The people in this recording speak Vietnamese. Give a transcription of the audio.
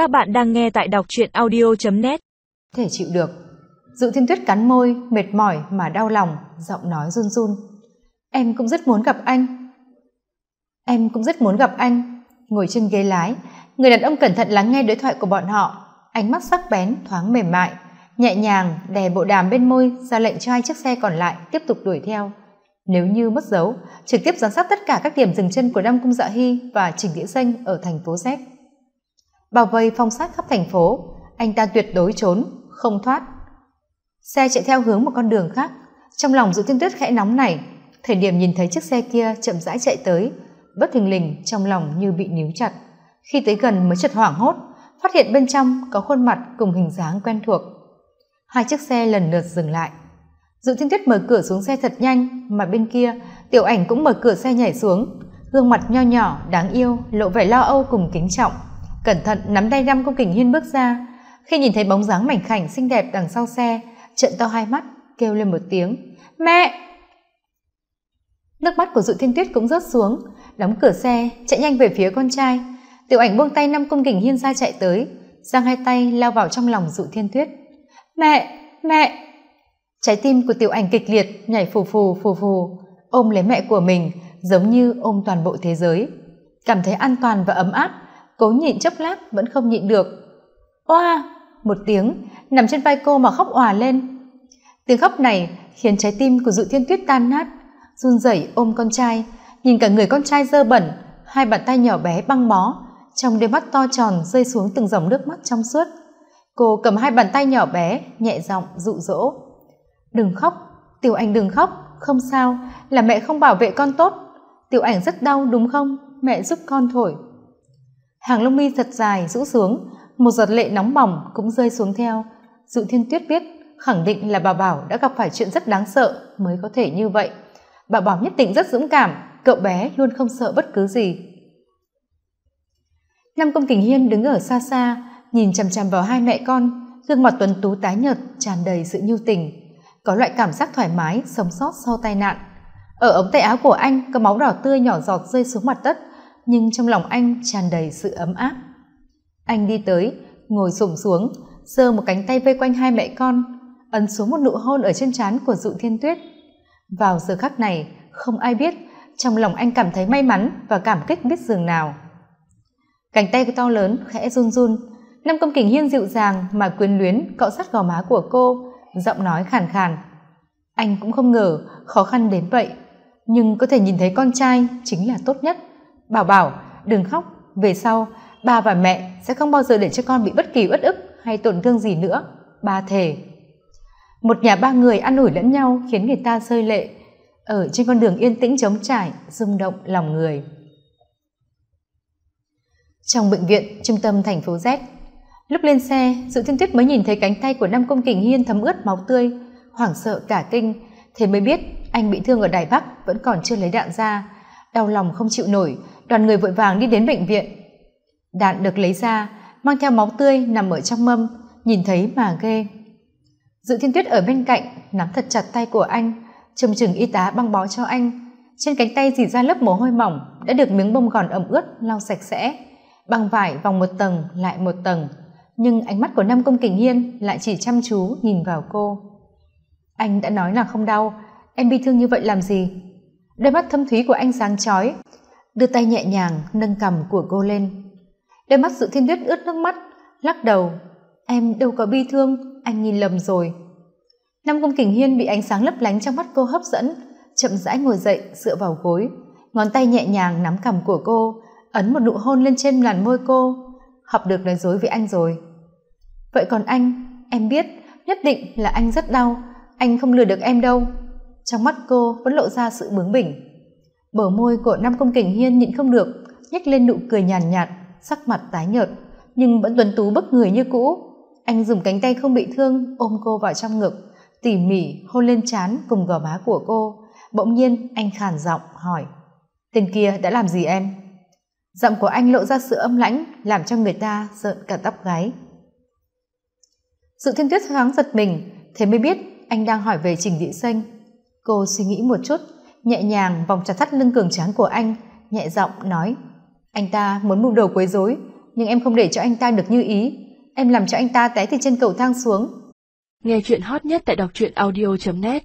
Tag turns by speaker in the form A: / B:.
A: Các bạn đang nghe tại đọc truyện audio.net
B: Thể chịu được. dự thiên tuyết cắn môi, mệt mỏi mà đau lòng, giọng nói run run. Em cũng rất muốn gặp anh. Em cũng rất muốn gặp anh. Ngồi trên ghế lái, người đàn ông cẩn thận lắng nghe đối thoại của bọn họ. Ánh mắt sắc bén, thoáng mềm mại, nhẹ nhàng đè bộ đàm bên môi ra lệnh cho hai chiếc xe còn lại tiếp tục đuổi theo. Nếu như mất dấu, trực tiếp giám sát tất cả các điểm dừng chân của Nam Cung Dạ Hy và Trình Nghĩa Danh ở thành phố Z bao vây phong sát khắp thành phố. Anh ta tuyệt đối trốn, không thoát. Xe chạy theo hướng một con đường khác. Trong lòng dự thiên tuyết khẽ nóng này thời điểm nhìn thấy chiếc xe kia chậm rãi chạy tới, bất thình lình trong lòng như bị níu chặt. Khi tới gần mới chợt hoảng hốt, phát hiện bên trong có khuôn mặt cùng hình dáng quen thuộc. Hai chiếc xe lần lượt dừng lại. Dự thiên tuyết mở cửa xuống xe thật nhanh, mà bên kia, tiểu ảnh cũng mở cửa xe nhảy xuống. Gương mặt nho nhỏ, đáng yêu, lộ vẻ lo âu cùng kính trọng cẩn thận nắm tay năm công kình hiên bước ra. Khi nhìn thấy bóng dáng mảnh khảnh xinh đẹp đằng sau xe, trợn to hai mắt, kêu lên một tiếng, mẹ! Nước mắt của dụ thiên tuyết cũng rớt xuống. Đóng cửa xe, chạy nhanh về phía con trai. Tiểu ảnh buông tay năm công kình hiên ra chạy tới, giang hai tay lao vào trong lòng dụ thiên tuyết. Mẹ mẹ! Trái tim của tiểu ảnh kịch liệt, nhảy phù phù phù phù. Ôm lấy mẹ của mình, giống như ôm toàn bộ thế giới. Cảm thấy an toàn và ấm áp cố nhịn chốc lát vẫn không nhịn được. Oa, một tiếng, nằm trên vai cô mà khóc òa lên. Tiếng khóc này khiến trái tim của dự thiên tuyết tan nát, run rẩy ôm con trai, nhìn cả người con trai dơ bẩn, hai bàn tay nhỏ bé băng bó, trong đôi mắt to tròn rơi xuống từng dòng nước mắt trong suốt. Cô cầm hai bàn tay nhỏ bé, nhẹ giọng dụ dỗ. Đừng khóc, tiểu ảnh đừng khóc, không sao, là mẹ không bảo vệ con tốt. Tiểu ảnh rất đau, đúng không? Mẹ giúp con thổi hàng lông mi thật dài rũ xuống một giọt lệ nóng bỏng cũng rơi xuống theo. Dụ thiên tuyết biết, khẳng định là bà bảo đã gặp phải chuyện rất đáng sợ mới có thể như vậy. Bà bảo nhất định rất dũng cảm, cậu bé luôn không sợ bất cứ gì. Năm công kình hiên đứng ở xa xa, nhìn chằm chằm vào hai mẹ con, gương mặt tuấn tú tái nhợt, tràn đầy sự nhu tình. Có loại cảm giác thoải mái, sống sót sau tai nạn. Ở ống tay áo của anh có máu đỏ tươi nhỏ giọt rơi xuống mặt đất nhưng trong lòng anh tràn đầy sự ấm áp. Anh đi tới, ngồi xổm xuống, giơ một cánh tay vây quanh hai mẹ con, ấn xuống một nụ hôn ở trên trán của dụ thiên tuyết. Vào giờ khắc này, không ai biết trong lòng anh cảm thấy may mắn và cảm kích biết dường nào. Cánh tay to lớn khẽ run run, năm công kình hiên dịu dàng mà quyến luyến cọ sát gò má của cô, giọng nói khàn khàn. Anh cũng không ngờ khó khăn đến vậy, nhưng có thể nhìn thấy con trai chính là tốt nhất bảo bảo, đừng khóc, về sau, ba và mẹ sẽ không bao giờ để cho con bị bất kỳ uất ức hay tổn thương gì nữa, ba thề. Một nhà ba người ăn ủi lẫn nhau khiến người ta rơi lệ, ở trên con đường yên tĩnh trống trải, rung động lòng người. Trong bệnh viện, trung tâm thành phố z, lúc lên xe dự thiên tuyết mới nhìn thấy cánh tay của năm công kình hiên thấm ướt máu tươi, hoảng sợ cả kinh, thế mới biết anh bị thương ở đài bắc vẫn còn chưa lấy đạn ra, đau lòng không chịu nổi đoàn người vội vàng đi đến bệnh viện. Đạn được lấy ra mang theo máu tươi nằm ở trong mâm, nhìn thấy mà ghê. Dự thiên tuyết ở bên cạnh, nắm thật chặt tay của anh, trông chừng y tá băng bó cho anh. Trên cánh tay dì ra lớp mồ hôi mỏng, đã được miếng bông gòn ẩm ướt, lau sạch sẽ. Băng vải vòng một tầng, lại một tầng. Nhưng ánh mắt của Nam công kình hiên lại chỉ chăm chú nhìn vào cô. Anh đã nói là không đau, em bị thương như vậy làm gì? Đôi mắt thâm thúy của anh sáng chói đưa tay nhẹ nhàng nâng cằm của cô lên. Đôi mắt sự thiên tuyết ướt nước mắt, lắc đầu. Em đâu có bi thương, anh nhìn lầm rồi. Năm công kình hiên bị ánh sáng lấp lánh trong mắt cô hấp dẫn, chậm rãi ngồi dậy, dựa vào gối. Ngón tay nhẹ nhàng nắm cằm của cô, ấn một nụ hôn lên trên làn môi cô. Học được nói dối với anh rồi. Vậy còn anh? Em biết, nhất định là anh rất đau. Anh không lừa được em đâu. Trong mắt cô vẫn lộ ra sự bướng bỉnh bờ môi của Nam công kình hiên nhịn không được nhếch lên nụ cười nhàn nhạt, nhạt sắc mặt tái nhợt nhưng vẫn tuấn tú bức người như cũ. Anh dùng cánh tay không bị thương ôm cô vào trong ngực tỉ mỉ hôn lên trán cùng gò má của cô. Bỗng nhiên anh khàn giọng hỏi tên kia đã làm gì em? Giọng của anh lộ ra sự âm lãnh làm cho người ta rợn cả tóc gáy. Sự thiên tuyết thoáng giật mình thế mới biết anh đang hỏi về trình địa xanh. Cô suy nghĩ một chút nhẹ nhàng vòng chặt thắt lưng cường tráng của anh, nhẹ giọng nói, anh ta muốn mưu đồ quấy rối, nhưng em không để cho anh ta được như ý. Em làm cho anh ta té từ trên cầu thang xuống.
C: Nghe chuyện hot nhất tại đọc truyện audio net.